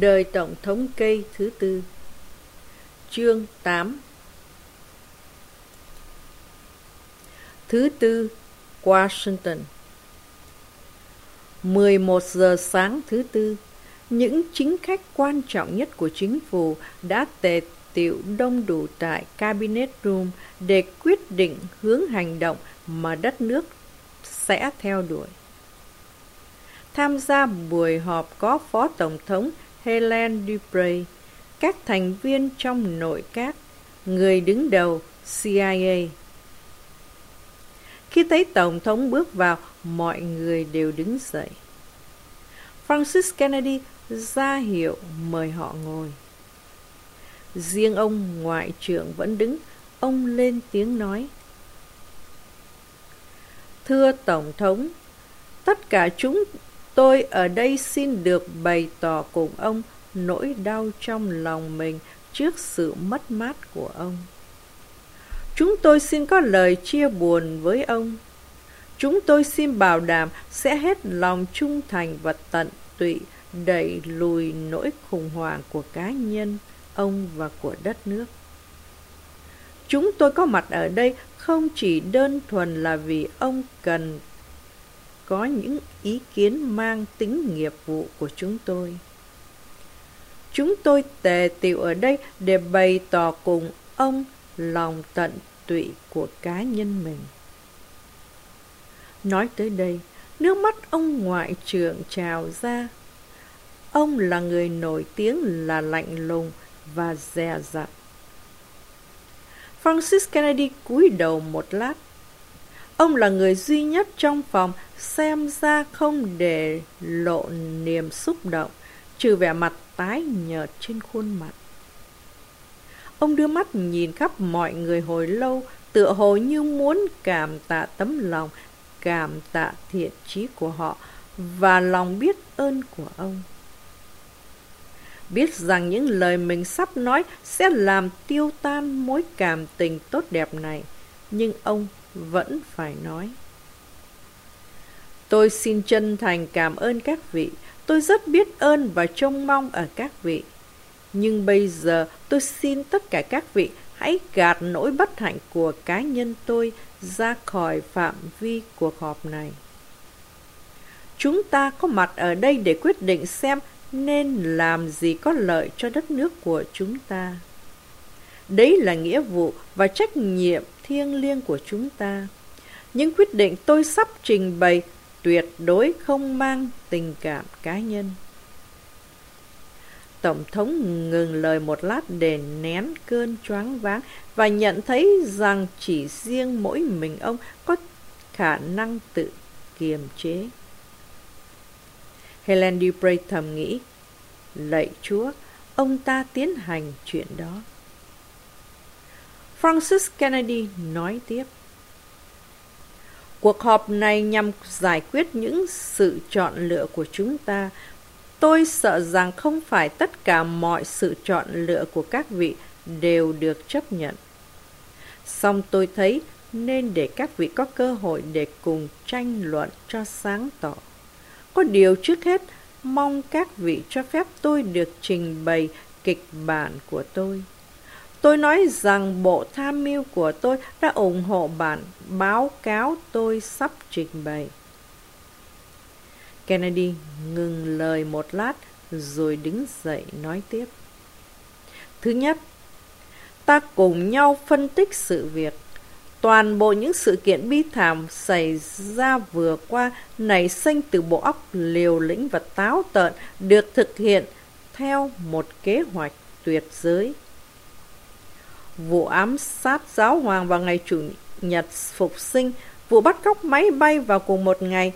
Đời Tổng thống cây thứ tư. Chương 8 Thứ tư, Washington. 11 giờ sáng thứ tư, Những chính khách quan trọng nhất của chính phủ đã tề tiệu đông đủ tại Cabinet Room để quyết định hướng hành động mà đất nước sẽ theo đuổi. Tham gia buổi họp có Phó Tổng thống Helen Dupre, các thành viên trong nội các, người đứng đầu CIA. Khi thấy Tổng thống bước vào, mọi người đều đứng dậy. Francis Kennedy ra hiệu mời họ ngồi. Riêng ông ngoại trưởng vẫn đứng, ông lên tiếng nói. Thưa Tổng thống, tất cả chúng tôi ở đây xin được bày tỏ cùng ông nỗi đau trong lòng mình trước sự mất mát của ông. Chúng tôi xin có lời chia buồn với ông. Chúng tôi xin bảo đảm sẽ hết lòng trung thành và tận tụy đẩy lùi nỗi khủng hoảng của cá nhân, ông và của đất nước. Chúng tôi có mặt ở đây không chỉ đơn thuần là vì ông cần có những ý kiến mang tính nghiệp vụ của chúng tôi. Chúng tôi tề tiệu ở đây để bày tỏ cùng ông lòng tận tụy của cá nhân mình. Nói tới đây, nước mắt ông ngoại trưởng trào ra. Ông là người nổi tiếng là lạnh lùng và dè dặt. Francis Kennedy cúi đầu một lát. Ông là người duy nhất trong phòng xem ra không để lộ niềm xúc động, trừ vẻ mặt tái nhợt trên khuôn mặt. Ông đưa mắt nhìn khắp mọi người hồi lâu, tựa hồ như muốn cảm tạ tấm lòng, cảm tạ thiện trí của họ và lòng biết ơn của ông. Biết rằng những lời mình sắp nói sẽ làm tiêu tan mối cảm tình tốt đẹp này, nhưng ông vẫn phải nói. Tôi xin chân thành cảm ơn các vị. Tôi rất biết ơn và trông mong ở các vị. Nhưng bây giờ tôi xin tất cả các vị hãy gạt nỗi bất hạnh của cá nhân tôi ra khỏi phạm vi cuộc họp này. Chúng ta có mặt ở đây để quyết định xem nên làm gì có lợi cho đất nước của chúng ta. Đấy là nghĩa vụ và trách nhiệm thiêng liêng của chúng ta. Những quyết định tôi sắp trình bày tuyệt đối không mang tình cảm cá nhân. Tổng thống ngừng lời một lát để nén cơn choáng váng và nhận thấy rằng chỉ riêng mỗi mình ông có khả năng tự kiềm chế. Helen Dupre thầm nghĩ, lạy chúa, ông ta tiến hành chuyện đó. Francis Kennedy nói tiếp. Cuộc họp này nhằm giải quyết những sự chọn lựa của chúng ta. Tôi sợ rằng không phải tất cả mọi sự chọn lựa của các vị đều được chấp nhận. Song tôi thấy nên để các vị có cơ hội để cùng tranh luận cho sáng tỏ. Có điều trước hết, mong các vị cho phép tôi được trình bày kịch bản của tôi. Tôi nói rằng bộ tham mưu của tôi đã ủng hộ bản báo cáo tôi sắp trình bày. Kennedy ngừng lời một lát rồi đứng dậy nói tiếp. Thứ nhất, ta cùng nhau phân tích sự việc. Toàn bộ những sự kiện bi thảm xảy ra vừa qua nảy sinh từ bộ óc liều lĩnh và táo tợn được thực hiện theo một kế hoạch tuyệt giới vụ ám sát giáo hoàng vào ngày chủ nhật phục sinh, vụ bắt cóc máy bay vào cùng một ngày,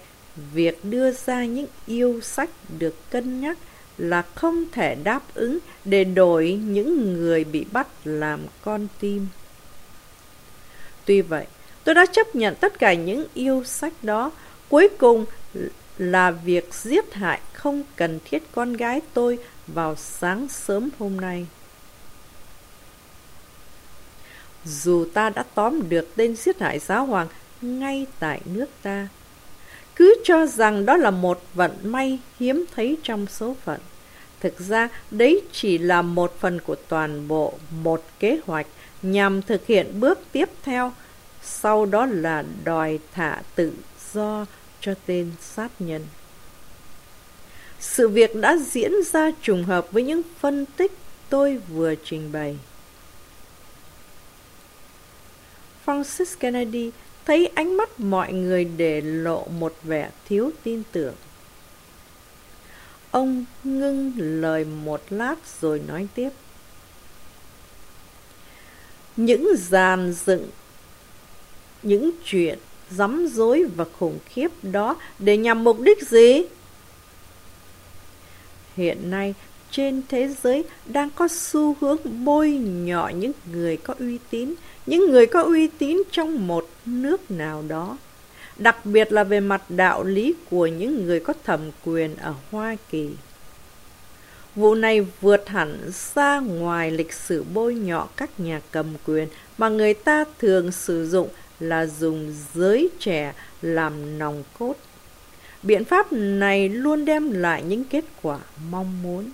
việc đưa ra những yêu sách được cân nhắc là không thể đáp ứng để đổi những người bị bắt làm con tim. Tuy vậy, tôi đã chấp nhận tất cả những yêu sách đó. Cuối cùng là việc giết hại không cần thiết con gái tôi vào sáng sớm hôm nay. Dù ta đã tóm được tên giết hại giáo hoàng ngay tại nước ta. Cứ cho rằng đó là một vận may hiếm thấy trong số phận. Thực ra, đấy chỉ là một phần của toàn bộ một kế hoạch nhằm thực hiện bước tiếp theo, sau đó là đòi thả tự do cho tên sát nhân. Sự việc đã diễn ra trùng hợp với những phân tích tôi vừa trình bày. Francis Kennedy thấy ánh mắt mọi người để lộ một vẻ thiếu tin tưởng. Ông ngưng lời một lát rồi nói tiếp. Những dàn dựng, những chuyện rắm rối và khủng khiếp đó để nhằm mục đích gì? Hiện nay, trên thế giới đang có xu hướng bôi nhọ những người có uy tín, những người có uy tín trong một nước nào đó, đặc biệt là về mặt đạo lý của những người có thẩm quyền ở Hoa Kỳ. Vụ này vượt hẳn xa ngoài lịch sử bôi nhọ các nhà cầm quyền mà người ta thường sử dụng là dùng giới trẻ làm nòng cốt. Biện pháp này luôn đem lại những kết quả mong muốn.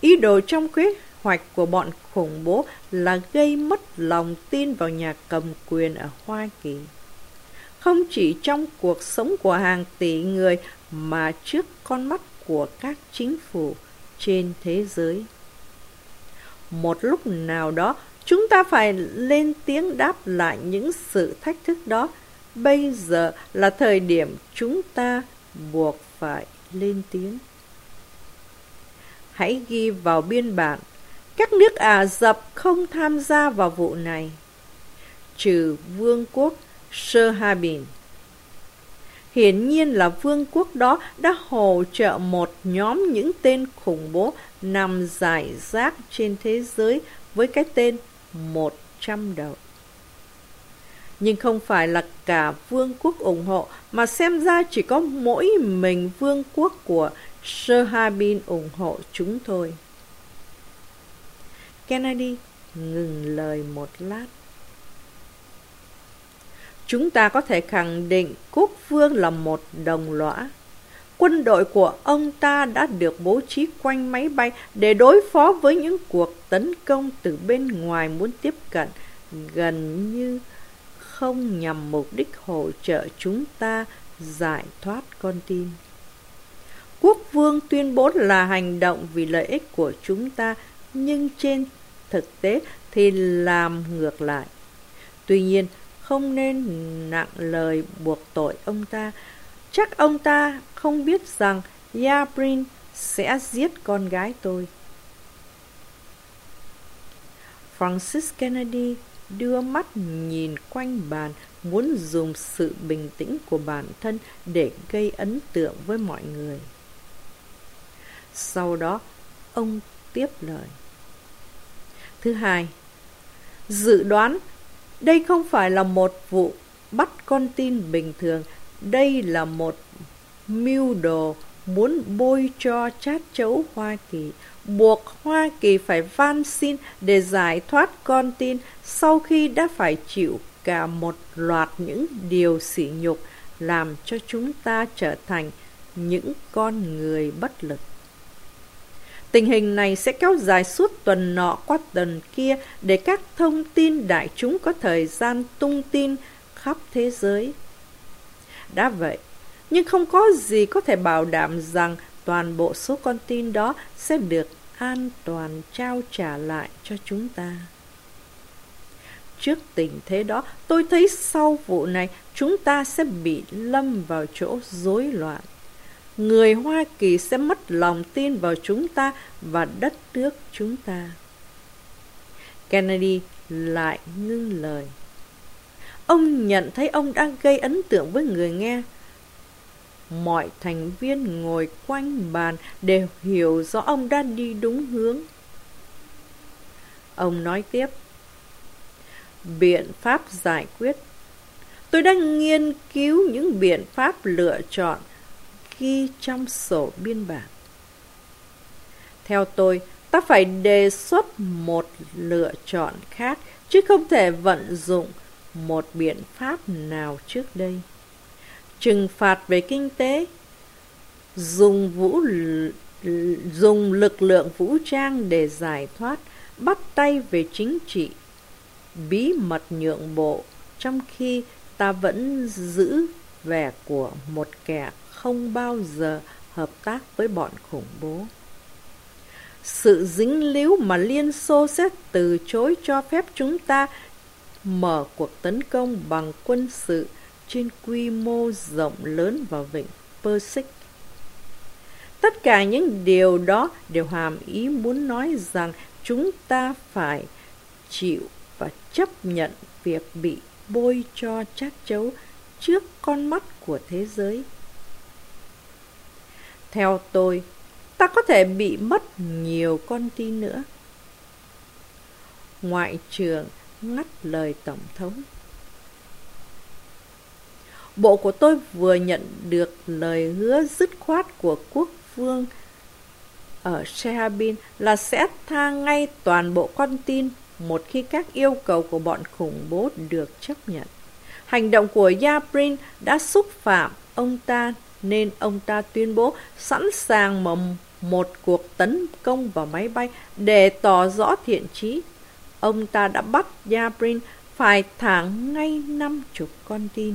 Ý đồ trong quyết hoạch của bọn khủng bố là gây mất lòng tin vào nhà cầm quyền ở Hoa Kỳ. Không chỉ trong cuộc sống của hàng tỷ người mà trước con mắt của các chính phủ trên thế giới. Một lúc nào đó, chúng ta phải lên tiếng đáp lại những sự thách thức đó. Bây giờ là thời điểm chúng ta buộc phải lên tiếng. Hãy ghi vào biên bản, các nước Ả Rập không tham gia vào vụ này, trừ Vương quốc Sơ Ha Bình. Hiển nhiên là vương quốc đó đã hỗ trợ một nhóm những tên khủng bố nằm giải rác trên thế giới với cái tên 100 đầu. Nhưng không phải là cả vương quốc ủng hộ, mà xem ra chỉ có mỗi mình vương quốc của Serhabin ủng hộ chúng thôi. Kennedy ngừng lời một lát. Chúng ta có thể khẳng định quốc vương là một đồng lõa. Quân đội của ông ta đã được bố trí quanh máy bay để đối phó với những cuộc tấn công từ bên ngoài muốn tiếp cận, gần như không nhằm mục đích hỗ trợ chúng ta giải thoát con tin. Quốc vương tuyên bố là hành động vì lợi ích của chúng ta, nhưng trên thực tế thì làm ngược lại. Tuy nhiên, không nên nặng lời buộc tội ông ta. Chắc ông ta không biết rằng Yabrin sẽ giết con gái tôi. Francis Kennedy đưa mắt nhìn quanh bàn muốn dùng sự bình tĩnh của bản thân để gây ấn tượng với mọi người. Sau đó, ông tiếp lời. Thứ hai, dự đoán đây không phải là một vụ bắt con tin bình thường, đây là một mưu đồ muốn bôi cho chát chấu Hoa Kỳ, buộc Hoa Kỳ phải van xin để giải thoát con tin sau khi đã phải chịu cả một loạt những điều sỉ nhục làm cho chúng ta trở thành những con người bất lực. Tình hình này sẽ kéo dài suốt tuần nọ qua tuần kia để các thông tin đại chúng có thời gian tung tin khắp thế giới. Đã vậy, nhưng không có gì có thể bảo đảm rằng toàn bộ số con tin đó sẽ được an toàn trao trả lại cho chúng ta. Trước tình thế đó, tôi thấy sau vụ này chúng ta sẽ bị lâm vào chỗ rối loạn người Hoa Kỳ sẽ mất lòng tin vào chúng ta và đất nước chúng ta. Kennedy lại ngưng lời. Ông nhận thấy ông đang gây ấn tượng với người nghe. Mọi thành viên ngồi quanh bàn đều hiểu rõ ông đang đi đúng hướng. Ông nói tiếp. Biện pháp giải quyết. Tôi đang nghiên cứu những biện pháp lựa chọn ghi trong sổ biên bản. Theo tôi, ta phải đề xuất một lựa chọn khác, chứ không thể vận dụng một biện pháp nào trước đây. Trừng phạt về kinh tế, dùng vũ dùng lực lượng vũ trang để giải thoát, bắt tay về chính trị, bí mật nhượng bộ, trong khi ta vẫn giữ vẻ của một kẻ không bao giờ hợp tác với bọn khủng bố. Sự dính líu mà Liên Xô sẽ từ chối cho phép chúng ta mở cuộc tấn công bằng quân sự trên quy mô rộng lớn vào vịnh Persic. Tất cả những điều đó đều hàm ý muốn nói rằng chúng ta phải chịu và chấp nhận việc bị bôi cho chát chấu trước con mắt của thế giới. Theo tôi, ta có thể bị mất nhiều con tin nữa. Ngoại trưởng ngắt lời Tổng thống. Bộ của tôi vừa nhận được lời hứa dứt khoát của quốc vương ở Shehabin là sẽ tha ngay toàn bộ con tin một khi các yêu cầu của bọn khủng bố được chấp nhận. Hành động của Yabrin đã xúc phạm ông ta nên ông ta tuyên bố sẵn sàng mở một cuộc tấn công vào máy bay để tỏ rõ thiện chí. Ông ta đã bắt Yabrin phải thả ngay năm chục con tin.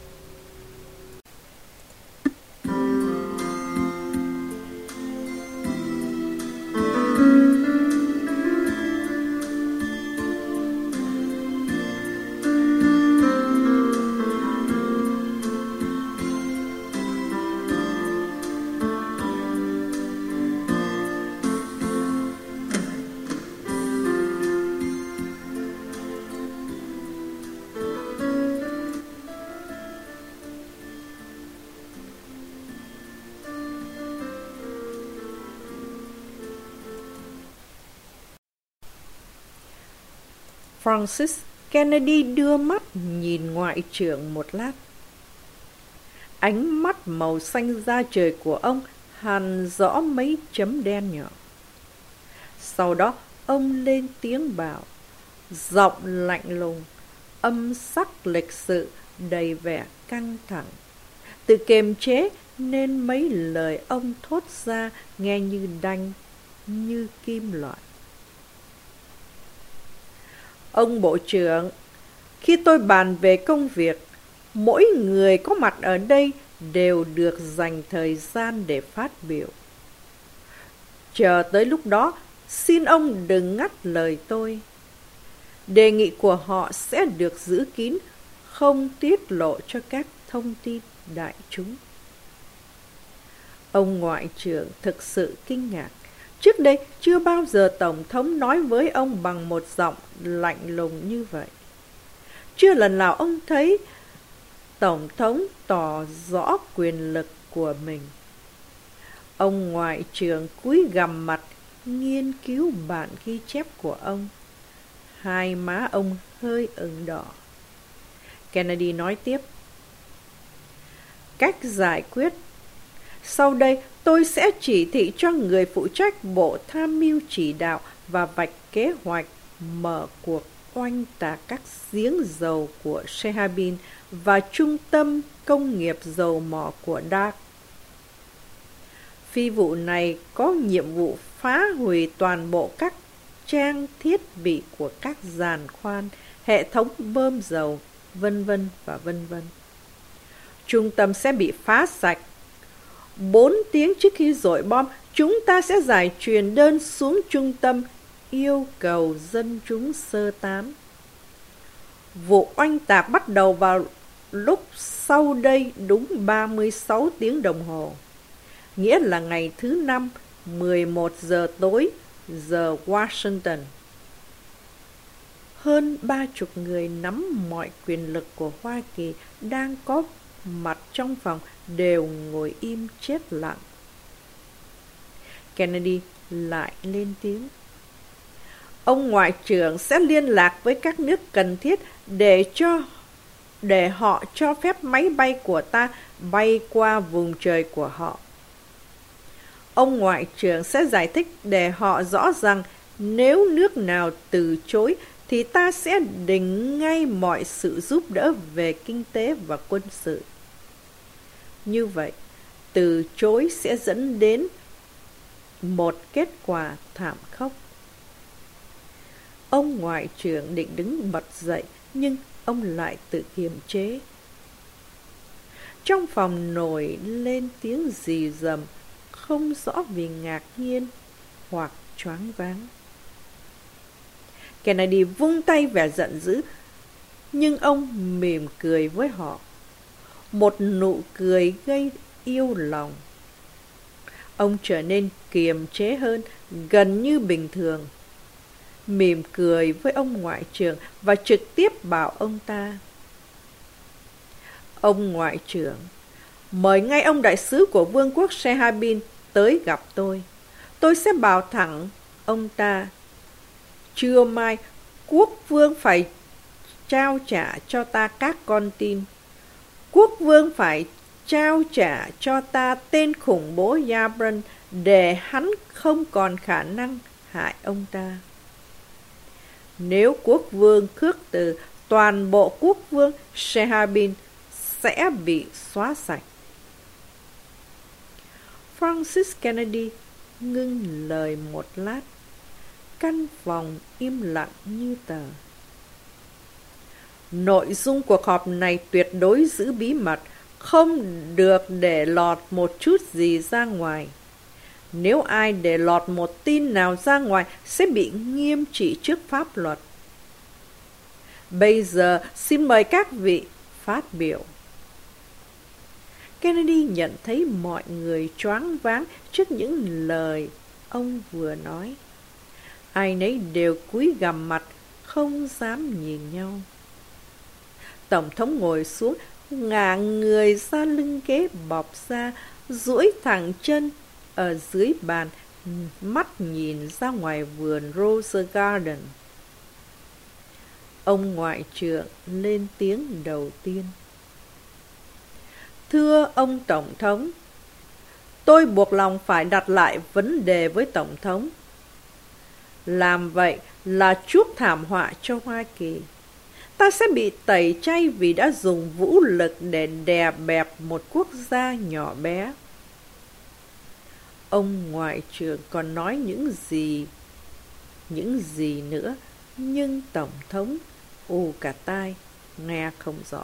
Francis Kennedy đưa mắt nhìn ngoại trưởng một lát. Ánh mắt màu xanh da trời của ông hằn rõ mấy chấm đen nhỏ. Sau đó, ông lên tiếng bảo, giọng lạnh lùng, âm sắc lịch sự, đầy vẻ căng thẳng. Tự kiềm chế nên mấy lời ông thốt ra nghe như đanh, như kim loại. Ông Bộ trưởng, khi tôi bàn về công việc, mỗi người có mặt ở đây đều được dành thời gian để phát biểu. Chờ tới lúc đó, xin ông đừng ngắt lời tôi. Đề nghị của họ sẽ được giữ kín, không tiết lộ cho các thông tin đại chúng. Ông Ngoại trưởng thực sự kinh ngạc. Trước đây, chưa bao giờ Tổng thống nói với ông bằng một giọng lạnh lùng như vậy. Chưa lần nào ông thấy Tổng thống tỏ rõ quyền lực của mình. Ông ngoại trưởng cúi gằm mặt nghiên cứu bản ghi chép của ông. Hai má ông hơi ửng đỏ. Kennedy nói tiếp. Cách giải quyết sau đây, tôi sẽ chỉ thị cho người phụ trách Bộ Tham mưu chỉ đạo và vạch kế hoạch mở cuộc oanh tạc các giếng dầu của Shehabin và trung tâm công nghiệp dầu mỏ của Dark. Phi vụ này có nhiệm vụ phá hủy toàn bộ các trang thiết bị của các giàn khoan, hệ thống bơm dầu, vân vân và vân vân. Trung tâm sẽ bị phá sạch Bốn tiếng trước khi dội bom, chúng ta sẽ giải truyền đơn xuống trung tâm yêu cầu dân chúng sơ tán. Vụ oanh tạc bắt đầu vào lúc sau đây đúng 36 tiếng đồng hồ. Nghĩa là ngày thứ năm, 11 giờ tối, giờ Washington. Hơn ba chục người nắm mọi quyền lực của Hoa Kỳ đang có mặt trong phòng đều ngồi im chết lặng. Kennedy lại lên tiếng. Ông Ngoại trưởng sẽ liên lạc với các nước cần thiết để cho, để họ cho phép máy bay của ta bay qua vùng trời của họ. Ông Ngoại trưởng sẽ giải thích để họ rõ rằng nếu nước nào từ chối thì ta sẽ đình ngay mọi sự giúp đỡ về kinh tế và quân sự. Như vậy, từ chối sẽ dẫn đến một kết quả thảm khốc. Ông ngoại trưởng định đứng bật dậy, nhưng ông lại tự kiềm chế. Trong phòng nổi lên tiếng rì rầm, không rõ vì ngạc nhiên hoặc choáng váng. Kennedy vung tay vẻ giận dữ, nhưng ông mỉm cười với họ. Một nụ cười gây yêu lòng. Ông trở nên kiềm chế hơn, gần như bình thường. Mỉm cười với ông ngoại trưởng và trực tiếp bảo ông ta. Ông ngoại trưởng, mời ngay ông đại sứ của vương quốc Sehabin tới gặp tôi. Tôi sẽ bảo thẳng ông ta. Trưa mai, quốc vương phải trao trả cho ta các con tin. Quốc vương phải trao trả cho ta tên khủng bố Yabran để hắn không còn khả năng hại ông ta. Nếu quốc vương khước từ, toàn bộ quốc vương Shehabin sẽ bị xóa sạch. Francis Kennedy ngưng lời một lát. Căn phòng im lặng như tờ. Nội dung cuộc họp này tuyệt đối giữ bí mật, không được để lọt một chút gì ra ngoài. Nếu ai để lọt một tin nào ra ngoài sẽ bị nghiêm trị trước pháp luật. Bây giờ xin mời các vị phát biểu. Kennedy nhận thấy mọi người choáng váng trước những lời ông vừa nói. Ai nấy đều cúi gằm mặt, không dám nhìn nhau. Tổng thống ngồi xuống, ngả người ra lưng ghế bọc ra, duỗi thẳng chân ở dưới bàn, mắt nhìn ra ngoài vườn Rose Garden. Ông ngoại trưởng lên tiếng đầu tiên. Thưa ông Tổng thống, tôi buộc lòng phải đặt lại vấn đề với Tổng thống. Làm vậy là chuốc thảm họa cho Hoa Kỳ. Ta sẽ bị tẩy chay vì đã dùng vũ lực để đè bẹp một quốc gia nhỏ bé. Ông ngoại trưởng còn nói những gì, những gì nữa, nhưng Tổng thống ù cả tai, nghe không rõ.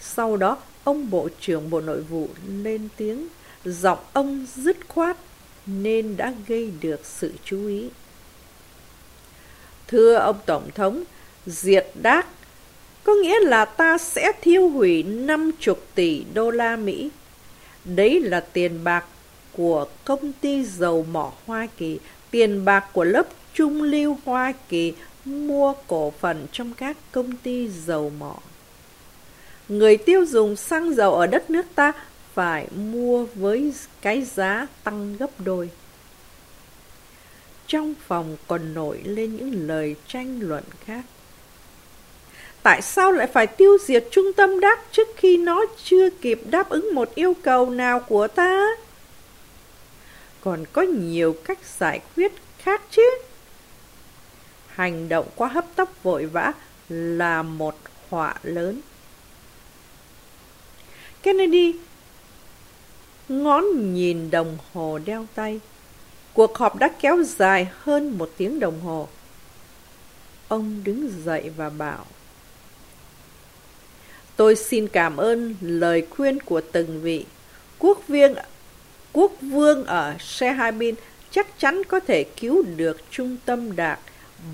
Sau đó, ông Bộ trưởng Bộ Nội vụ lên tiếng, giọng ông dứt khoát nên đã gây được sự chú ý. Thưa ông Tổng thống, diệt đác có nghĩa là ta sẽ thiêu hủy 50 tỷ đô la Mỹ. Đấy là tiền bạc của công ty dầu mỏ Hoa Kỳ, tiền bạc của lớp trung lưu Hoa Kỳ mua cổ phần trong các công ty dầu mỏ. Người tiêu dùng xăng dầu ở đất nước ta phải mua với cái giá tăng gấp đôi. Trong phòng còn nổi lên những lời tranh luận khác. Tại sao lại phải tiêu diệt trung tâm đắc trước khi nó chưa kịp đáp ứng một yêu cầu nào của ta? Còn có nhiều cách giải quyết khác chứ. Hành động quá hấp tấp vội vã là một họa lớn. Kennedy ngón nhìn đồng hồ đeo tay. Cuộc họp đã kéo dài hơn một tiếng đồng hồ. Ông đứng dậy và bảo, Tôi xin cảm ơn lời khuyên của từng vị. Quốc viên, quốc vương ở Sehabin chắc chắn có thể cứu được trung tâm đạt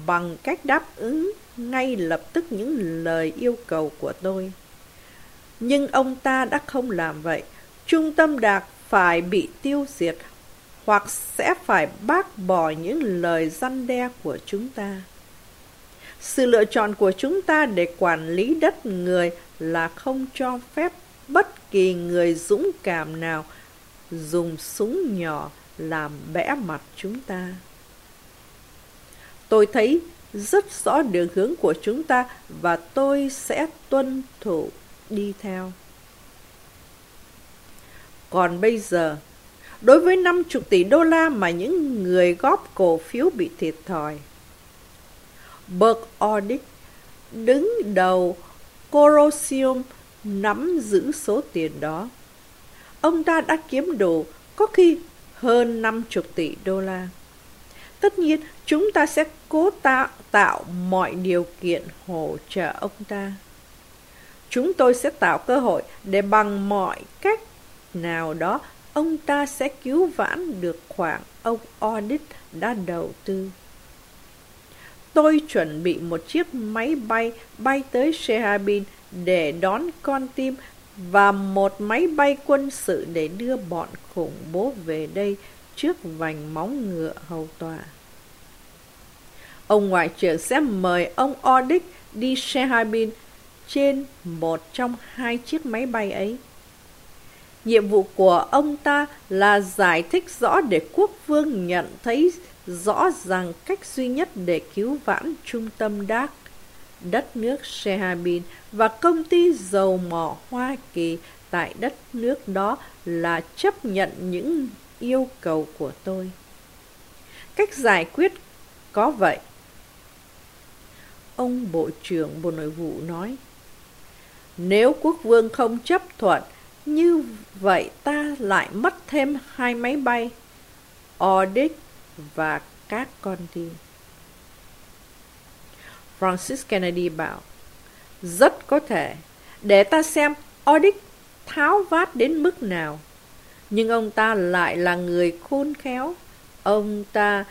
bằng cách đáp ứng ngay lập tức những lời yêu cầu của tôi. Nhưng ông ta đã không làm vậy. Trung tâm đạt phải bị tiêu diệt hoặc sẽ phải bác bỏ những lời răn đe của chúng ta. Sự lựa chọn của chúng ta để quản lý đất người là không cho phép bất kỳ người dũng cảm nào dùng súng nhỏ làm bẽ mặt chúng ta. Tôi thấy rất rõ đường hướng của chúng ta và tôi sẽ tuân thủ đi theo. Còn bây giờ, đối với 50 tỷ đô la mà những người góp cổ phiếu bị thiệt thòi, Burke Audit đứng đầu Corosium nắm giữ số tiền đó. Ông ta đã kiếm đủ có khi hơn 50 tỷ đô la. Tất nhiên, chúng ta sẽ cố tạo, tạo mọi điều kiện hỗ trợ ông ta. Chúng tôi sẽ tạo cơ hội để bằng mọi cách nào đó ông ta sẽ cứu vãn được khoản ông Audit đã đầu tư. Tôi chuẩn bị một chiếc máy bay bay tới Shehabin để đón con tim và một máy bay quân sự để đưa bọn khủng bố về đây trước vành móng ngựa hầu tòa. Ông ngoại trưởng sẽ mời ông Odick đi Shehabin trên một trong hai chiếc máy bay ấy. Nhiệm vụ của ông ta là giải thích rõ để quốc vương nhận thấy rõ ràng cách duy nhất để cứu vãn trung tâm Đác, đất nước Shehabin và công ty dầu mỏ Hoa Kỳ tại đất nước đó là chấp nhận những yêu cầu của tôi. Cách giải quyết có vậy. Ông Bộ trưởng Bộ Nội vụ nói, nếu quốc vương không chấp thuận, như vậy ta lại mất thêm hai máy bay, Audit và các con tin. Francis Kennedy bảo, rất có thể, để ta xem Audit tháo vát đến mức nào. Nhưng ông ta lại là người khôn khéo. Ông ta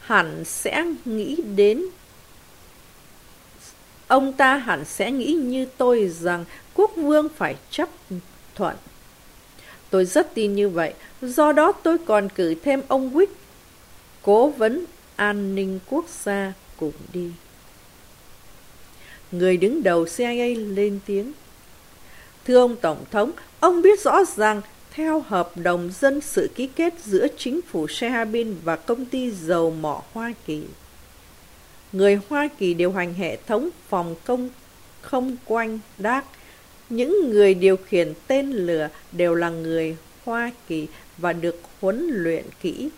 hẳn sẽ nghĩ đến ông ta hẳn sẽ nghĩ như tôi rằng quốc vương phải chấp thuận. Tôi rất tin như vậy, do đó tôi còn cử thêm ông Wick, cố vấn an ninh quốc gia cùng đi. Người đứng đầu CIA lên tiếng. Thưa ông Tổng thống, ông biết rõ ràng theo hợp đồng dân sự ký kết giữa chính phủ Sehabin và công ty dầu mỏ Hoa Kỳ. Người Hoa Kỳ điều hành hệ thống phòng công không quanh đác. Những người điều khiển tên lửa đều là người Hoa Kỳ và được huấn luyện kỹ.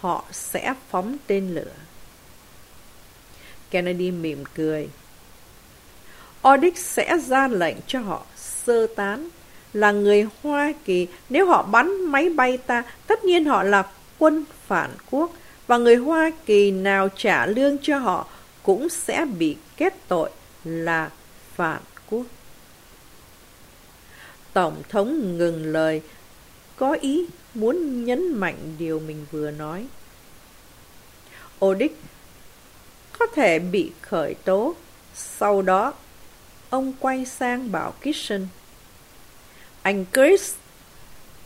Họ sẽ phóng tên lửa. Kennedy mỉm cười. Audix sẽ ra lệnh cho họ sơ tán là người Hoa Kỳ, nếu họ bắn máy bay ta, tất nhiên họ là quân phản quốc, và người Hoa Kỳ nào trả lương cho họ cũng sẽ bị kết tội là phản quốc. Tổng thống ngừng lời, có ý muốn nhấn mạnh điều mình vừa nói. Odic có thể bị khởi tố, sau đó ông quay sang bảo Kitchen anh Chris,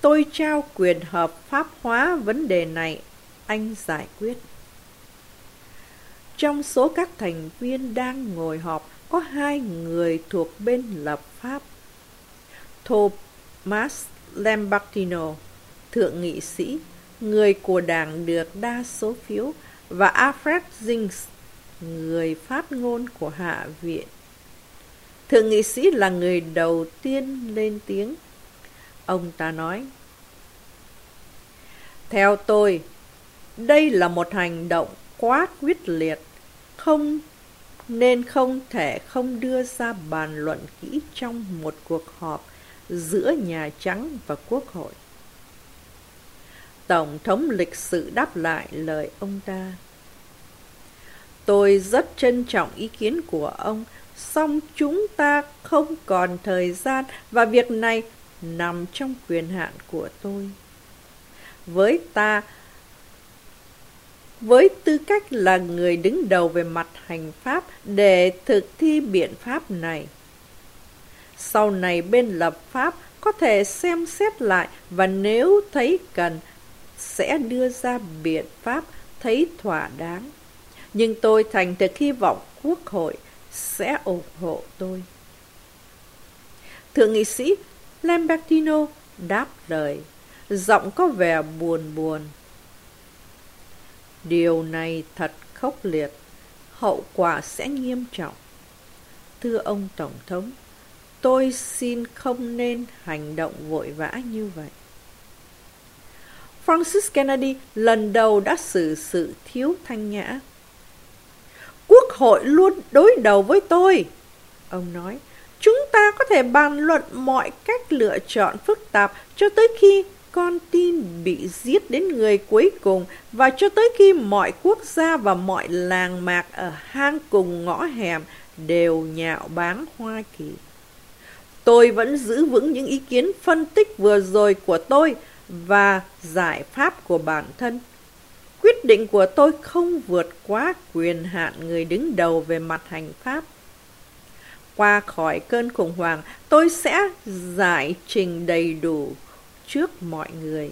tôi trao quyền hợp pháp hóa vấn đề này, anh giải quyết. Trong số các thành viên đang ngồi họp, có hai người thuộc bên lập pháp. Thomas Lambertino, thượng nghị sĩ, người của đảng được đa số phiếu, và Alfred Zinks, người phát ngôn của Hạ viện. Thượng nghị sĩ là người đầu tiên lên tiếng. Ông ta nói, Theo tôi, đây là một hành động quá quyết liệt, không nên không thể không đưa ra bàn luận kỹ trong một cuộc họp giữa Nhà Trắng và Quốc hội. Tổng thống lịch sự đáp lại lời ông ta. Tôi rất trân trọng ý kiến của ông, song chúng ta không còn thời gian và việc này nằm trong quyền hạn của tôi. Với ta, với tư cách là người đứng đầu về mặt hành pháp để thực thi biện pháp này. Sau này bên lập pháp có thể xem xét lại và nếu thấy cần sẽ đưa ra biện pháp thấy thỏa đáng. Nhưng tôi thành thực hy vọng Quốc hội sẽ ủng hộ tôi. Thượng nghị sĩ Lambertino đáp lời, giọng có vẻ buồn buồn. Điều này thật khốc liệt, hậu quả sẽ nghiêm trọng. Thưa ông Tổng thống, tôi xin không nên hành động vội vã như vậy. Francis Kennedy lần đầu đã xử sự thiếu thanh nhã. Quốc hội luôn đối đầu với tôi, ông nói. Chúng ta có thể bàn luận mọi cách lựa chọn phức tạp cho tới khi con tin bị giết đến người cuối cùng và cho tới khi mọi quốc gia và mọi làng mạc ở hang cùng ngõ hẻm đều nhạo báng Hoa Kỳ. Tôi vẫn giữ vững những ý kiến phân tích vừa rồi của tôi và giải pháp của bản thân. Quyết định của tôi không vượt quá quyền hạn người đứng đầu về mặt hành pháp. Qua khỏi cơn khủng hoảng, tôi sẽ giải trình đầy đủ trước mọi người.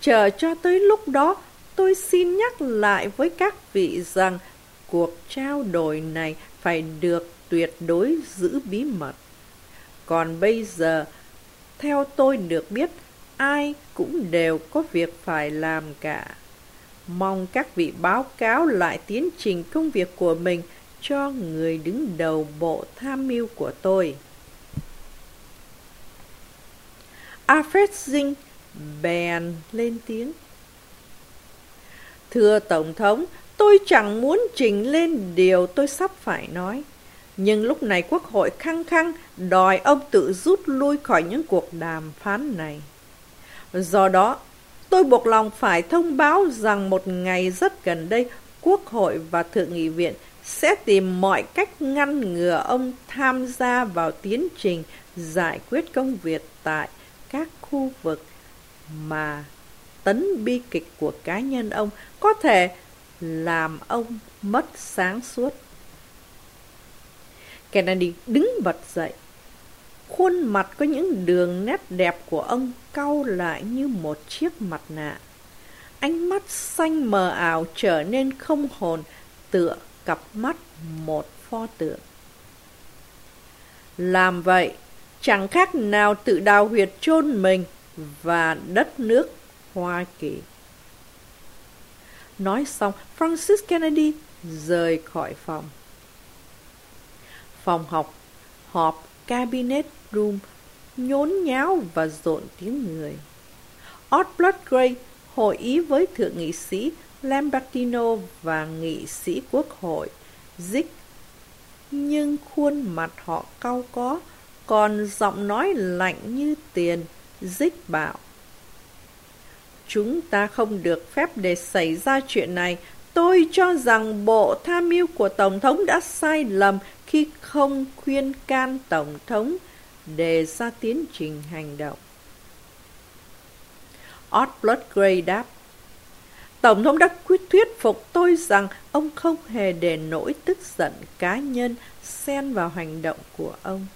Chờ cho tới lúc đó, tôi xin nhắc lại với các vị rằng cuộc trao đổi này phải được tuyệt đối giữ bí mật. Còn bây giờ, theo tôi được biết, ai cũng đều có việc phải làm cả. Mong các vị báo cáo lại tiến trình công việc của mình cho người đứng đầu bộ tham mưu của tôi. Alfred Zing bèn lên tiếng. Thưa Tổng thống, tôi chẳng muốn trình lên điều tôi sắp phải nói. Nhưng lúc này Quốc hội khăng khăng đòi ông tự rút lui khỏi những cuộc đàm phán này. Do đó, tôi buộc lòng phải thông báo rằng một ngày rất gần đây, Quốc hội và Thượng nghị viện sẽ tìm mọi cách ngăn ngừa ông tham gia vào tiến trình giải quyết công việc tại các khu vực mà tấn bi kịch của cá nhân ông có thể làm ông mất sáng suốt. Kennedy đứng bật dậy. Khuôn mặt có những đường nét đẹp của ông cau lại như một chiếc mặt nạ. Ánh mắt xanh mờ ảo trở nên không hồn tựa cặp mắt một pho tượng. Làm vậy, chẳng khác nào tự đào huyệt chôn mình và đất nước Hoa Kỳ. Nói xong, Francis Kennedy rời khỏi phòng. Phòng học, họp, cabinet room, nhốn nháo và rộn tiếng người. Osblood Gray hội ý với thượng nghị sĩ Lambertino và nghị sĩ quốc hội Dick. Nhưng khuôn mặt họ cau có, còn giọng nói lạnh như tiền, Dick bảo. Chúng ta không được phép để xảy ra chuyện này. Tôi cho rằng bộ tham mưu của Tổng thống đã sai lầm khi không khuyên can Tổng thống đề ra tiến trình hành động. Osblood Gray đáp. Tổng thống đã quyết thuyết phục tôi rằng ông không hề để nỗi tức giận cá nhân xen vào hành động của ông.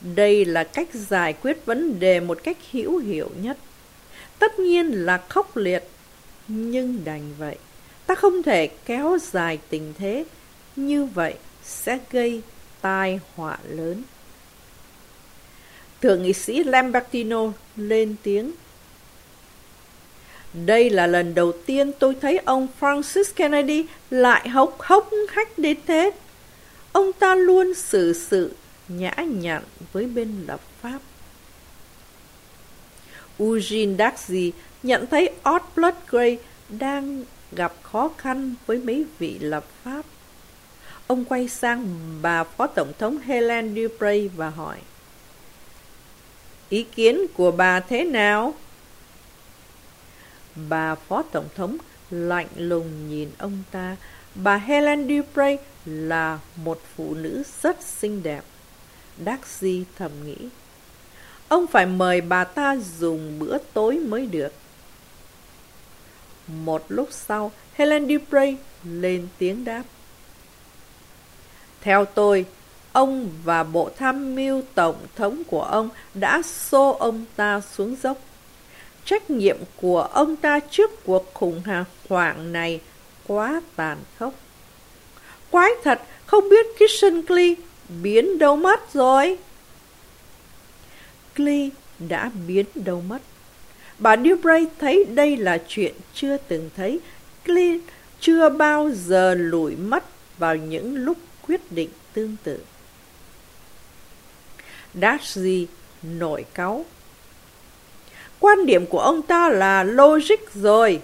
Đây là cách giải quyết vấn đề một cách hữu hiệu nhất. Tất nhiên là khốc liệt, nhưng đành vậy. Ta không thể kéo dài tình thế, như vậy sẽ gây tai họa lớn. Thượng nghị sĩ Lambertino lên tiếng đây là lần đầu tiên tôi thấy ông Francis Kennedy lại hốc hốc hách đến thế. Ông ta luôn xử sự nhã nhặn với bên lập pháp. Eugene Daxi nhận thấy Osblood Gray đang gặp khó khăn với mấy vị lập pháp. Ông quay sang bà Phó Tổng thống Helen Dupre và hỏi, Ý kiến của bà thế nào? Bà Phó Tổng thống lạnh lùng nhìn ông ta. Bà Helen Dupre là một phụ nữ rất xinh đẹp. Darcy thầm nghĩ. Ông phải mời bà ta dùng bữa tối mới được. Một lúc sau, Helen Dupre lên tiếng đáp. Theo tôi, ông và bộ tham mưu tổng thống của ông đã xô ông ta xuống dốc. Trách nhiệm của ông ta trước cuộc khủng hoảng này quá tàn khốc. Quái thật, không biết Kitchen Klee biến đâu mất rồi. Klee đã biến đâu mất. Bà Dubray thấy đây là chuyện chưa từng thấy. Clint chưa bao giờ lùi mất vào những lúc quyết định tương tự. Darcy nổi cáu. Quan điểm của ông ta là logic rồi,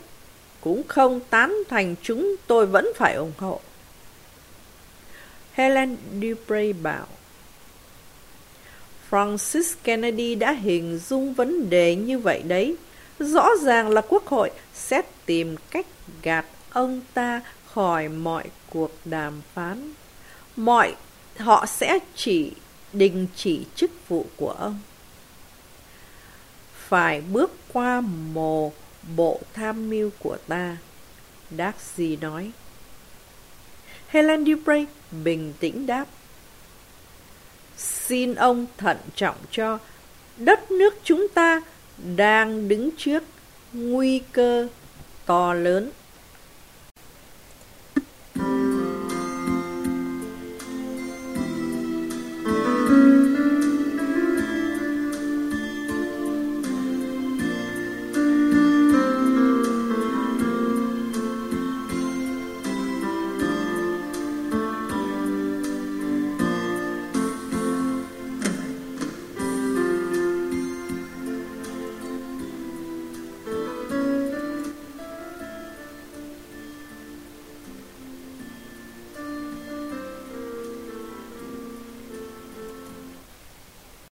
cũng không tán thành chúng tôi vẫn phải ủng hộ. Helen Dupre bảo Francis Kennedy đã hình dung vấn đề như vậy đấy. Rõ ràng là quốc hội sẽ tìm cách gạt ông ta khỏi mọi cuộc đàm phán. Mọi họ sẽ chỉ đình chỉ chức vụ của ông. Phải bước qua mồ bộ tham mưu của ta, Darcy nói. Helen Dupre bình tĩnh đáp. Xin ông thận trọng cho. Đất nước chúng ta đang đứng trước nguy cơ to lớn.